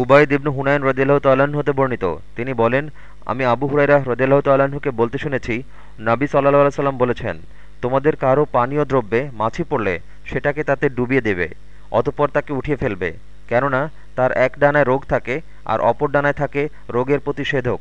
উবায়দ ইবনু হুনায়ন রদিল্লাহ তাল্লাহ্ন হতে বর্ণিত। তিনি বলেন, আমি আবু হুরাইরা রদিল্লাহ তাল্লাহ্নকে বলতে শুনেছি, নাবি সাল্লাহ সাল্লাম বলেছেন, তোমাদের কারও পানীয় দ্রব্যে মাছি পড়লে সেটাকে তাতে ডুবিয়ে দেবে, অতপর তাকে উঠিয়ে ফেলবে। কেননা, তার এক ডানায় রোগ থাকে আর অপর ডানায় থাকে রোগের প্রতিষেধক।